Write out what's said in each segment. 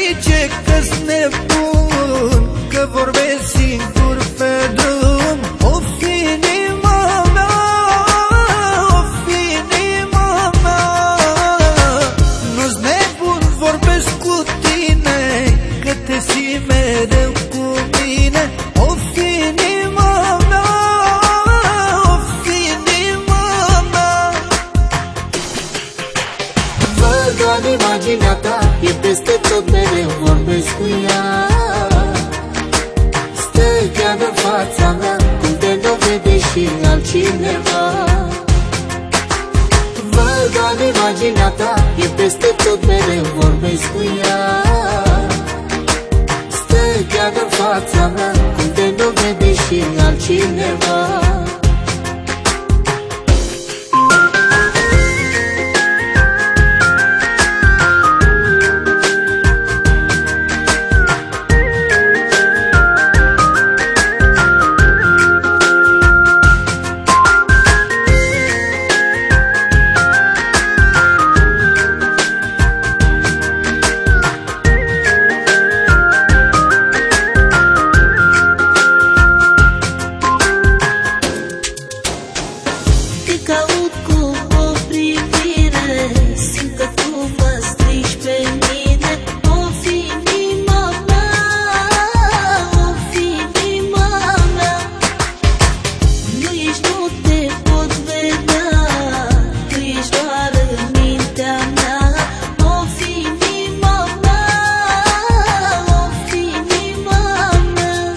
Lumea zice că-s nebun Că vorbesc singur pe drum peste tot mereu vorbesc cu ea. Stă chiar în fața mea Cum te dovede și altcineva. Văd doar imaginea ta E peste tot mereu vorbesc cu ea. Stă chiar în fața mea Cum te dovede și altcineva ești, nu te pot vedea. Tu ești doar în mintea mea. O fi inima mea. O fi inima mea.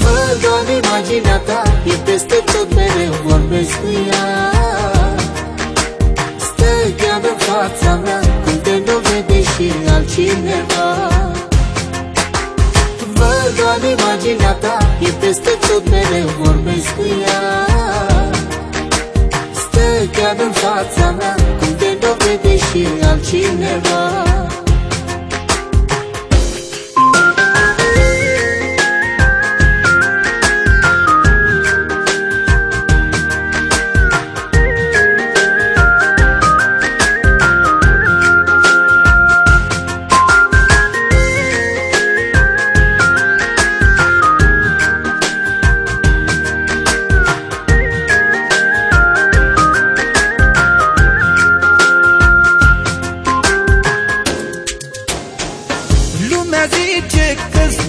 Văd doar imaginea ta E peste tot mereu vorbesc cu ea. Stă chiar în fața mea Cum te dovede și altcineva. Văd doar imaginea ta E peste tot mereu vorbesc cu ea. Stă chiar în fața mea Cum te dovede și altcineva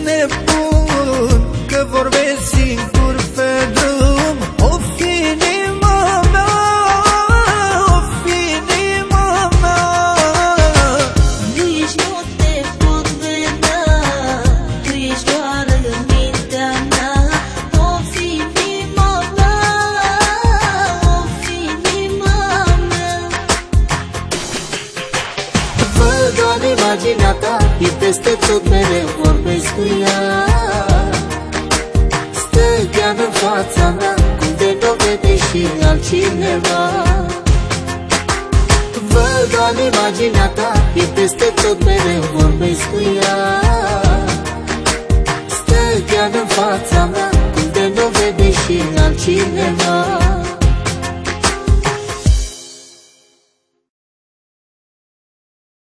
că-s doar imaginea ta E peste tot mereu vorbesc cu ea. Stă chiar în fața mea Cum te dovede și altcineva. Văd doar imaginea ta E peste tot mereu vorbesc cu ea. Stă chiar în fața mea Cum te dovede și altcineva